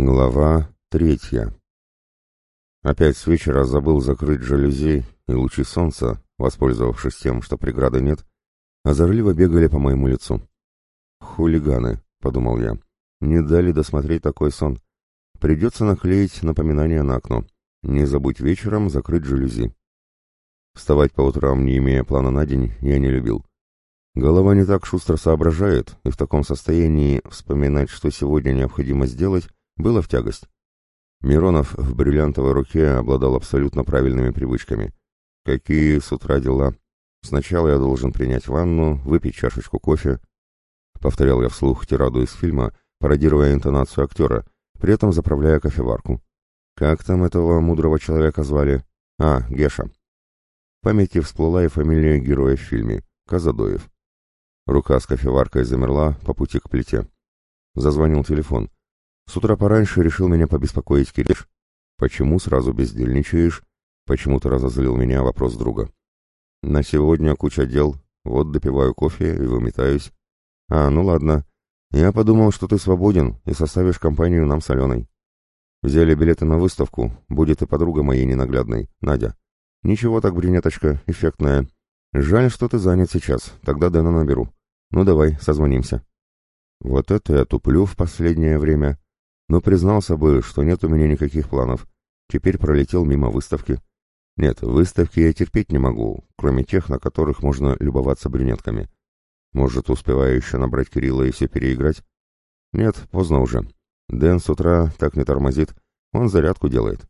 Глава третья. Опять с вечера забыл закрыть жалюзи, и лучи солнца, воспользовавшись тем, что преграды нет, озорливо бегали по моему лицу. «Хулиганы», — подумал я, — «не дали досмотреть такой сон. Придется наклеить напоминание на окно. Не забудь вечером закрыть жалюзи». Вставать по утрам, не имея плана на день, я не любил. Голова не так шустро соображает, и в таком состоянии вспоминать, что сегодня необходимо сделать, было в тягость. Миронов в бриллиантовой руке обладал абсолютно правильными привычками. Какие с утра дела? Сначала я должен принять ванну, выпить чашечку кофе. Повторял я вслух тираду из фильма, пародируя интонацию актера, при этом заправляя кофеварку. Как там этого мудрого человека звали? А, Геша. В памяти всплыла и фамилия героя в фильме — Казадоев. Рука с кофеваркой замерла по пути к плите. Зазвонил телефон. С утра пораньше решил меня побеспокоить Кириш. «Почему сразу бездельничаешь?» Почему-то разозлил меня вопрос друга. «На сегодня куча дел. Вот допиваю кофе и выметаюсь». «А, ну ладно. Я подумал, что ты свободен и составишь компанию нам с Аленой. Взяли билеты на выставку. Будет и подруга моей ненаглядной, Надя. Ничего так, брюнеточка, эффектная. Жаль, что ты занят сейчас. Тогда Дэна наберу. Ну давай, созвонимся». Вот это я туплю в последнее время но признался бы, что нет у меня никаких планов. Теперь пролетел мимо выставки. Нет, выставки я терпеть не могу, кроме тех, на которых можно любоваться брюнетками. Может, успеваю еще набрать Кирилла и все переиграть? Нет, поздно уже. Дэн с утра так не тормозит, он зарядку делает.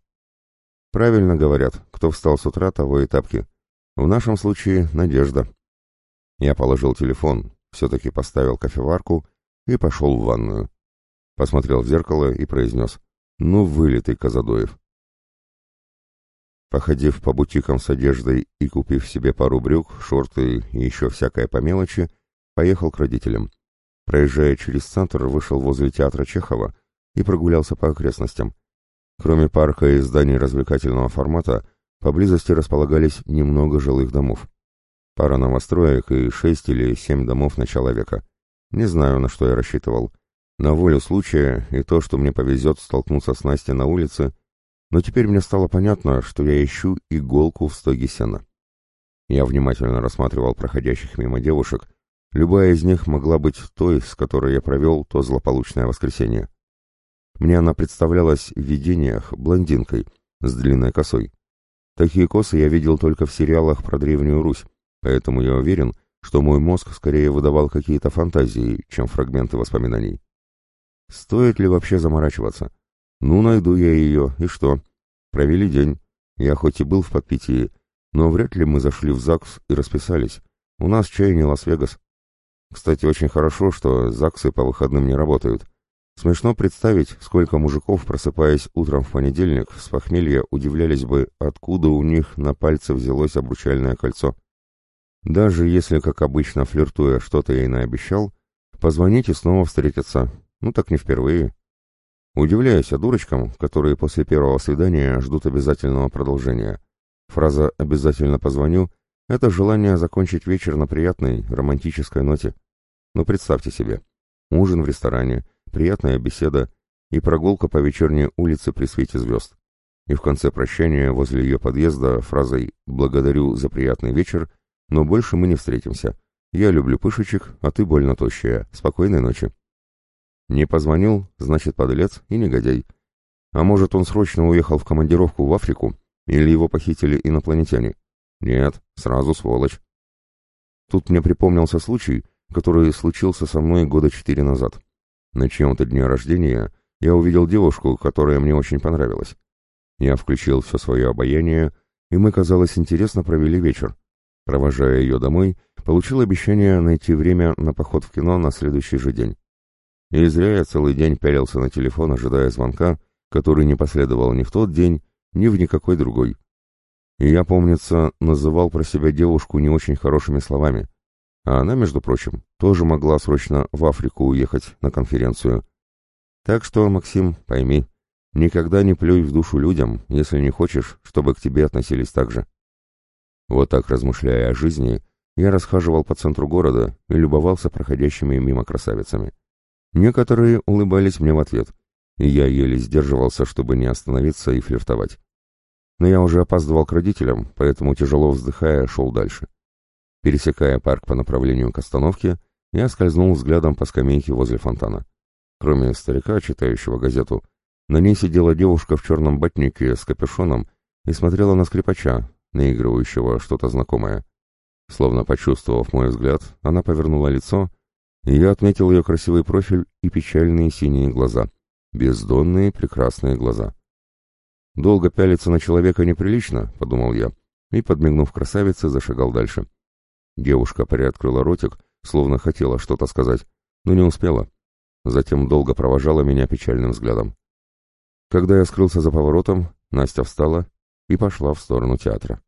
Правильно говорят, кто встал с утра, того и тапки. В нашем случае надежда. Я положил телефон, все-таки поставил кофеварку и пошел в ванную посмотрел в зеркало и произнес «Ну, вылитый Казадоев». Походив по бутикам с одеждой и купив себе пару брюк, шорты и еще всякое по мелочи, поехал к родителям. Проезжая через центр, вышел возле театра Чехова и прогулялся по окрестностям. Кроме парка и зданий развлекательного формата, поблизости располагались немного жилых домов. Пара новостроек и шесть или семь домов начала века. Не знаю, на что я рассчитывал. На волю случая и то, что мне повезет столкнуться с Настей на улице, но теперь мне стало понятно, что я ищу иголку в стоге сена. Я внимательно рассматривал проходящих мимо девушек, любая из них могла быть той, с которой я провел то злополучное воскресенье. Мне она представлялась в видениях блондинкой с длинной косой. Такие косы я видел только в сериалах про Древнюю Русь, поэтому я уверен, что мой мозг скорее выдавал какие-то фантазии, чем фрагменты воспоминаний. Стоит ли вообще заморачиваться? Ну, найду я ее, и что? Провели день. Я хоть и был в подпитии, но вряд ли мы зашли в ЗАГС и расписались. У нас чай не Лас-Вегас. Кстати, очень хорошо, что ЗАГСы по выходным не работают. Смешно представить, сколько мужиков, просыпаясь утром в понедельник, с похмелья удивлялись бы, откуда у них на пальце взялось обручальное кольцо. Даже если, как обычно, флиртуя, что-то ей наобещал, позвонить и снова встретиться, ну так не впервые. Удивляюсь я дурочкам, которые после первого свидания ждут обязательного продолжения. Фраза «обязательно позвоню» — это желание закончить вечер на приятной, романтической ноте. Но представьте себе, ужин в ресторане, приятная беседа и прогулка по вечерней улице при свете звезд. И в конце прощания возле ее подъезда фразой «благодарю за приятный вечер», но больше мы не встретимся. Я люблю пышечек, а ты больно тощая. Спокойной ночи. Не позвонил, значит, подлец и негодяй. А может, он срочно уехал в командировку в Африку, или его похитили инопланетяне? Нет, сразу сволочь. Тут мне припомнился случай, который случился со мной года четыре назад. На чьем-то дне рождения я увидел девушку, которая мне очень понравилась. Я включил все свое обаяние, и мы, казалось, интересно провели вечер. Провожая ее домой, получил обещание найти время на поход в кино на следующий же день. И зря я целый день пялился на телефон, ожидая звонка, который не последовал ни в тот день, ни в никакой другой. И я, помнится, называл про себя девушку не очень хорошими словами. А она, между прочим, тоже могла срочно в Африку уехать на конференцию. Так что, Максим, пойми, никогда не плюй в душу людям, если не хочешь, чтобы к тебе относились так же. Вот так, размышляя о жизни, я расхаживал по центру города и любовался проходящими мимо красавицами. Некоторые улыбались мне в ответ, и я еле сдерживался, чтобы не остановиться и флиртовать. Но я уже опаздывал к родителям, поэтому, тяжело вздыхая, шел дальше. Пересекая парк по направлению к остановке, я скользнул взглядом по скамейке возле фонтана. Кроме старика, читающего газету, на ней сидела девушка в черном ботнике с капюшоном и смотрела на скрипача, наигрывающего что-то знакомое. Словно почувствовав мой взгляд, она повернула лицо, я отметил ее красивый профиль и печальные синие глаза. Бездонные прекрасные глаза. «Долго пялиться на человека неприлично», — подумал я, и, подмигнув красавице, зашагал дальше. Девушка приоткрыла ротик, словно хотела что-то сказать, но не успела. Затем долго провожала меня печальным взглядом. Когда я скрылся за поворотом, Настя встала и пошла в сторону театра.